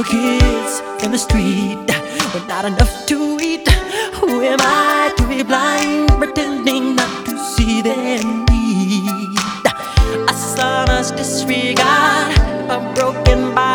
Kids in the street with not enough to eat. Who am I to be blind, pretending not to see their need? A son's disregard, a broken bottle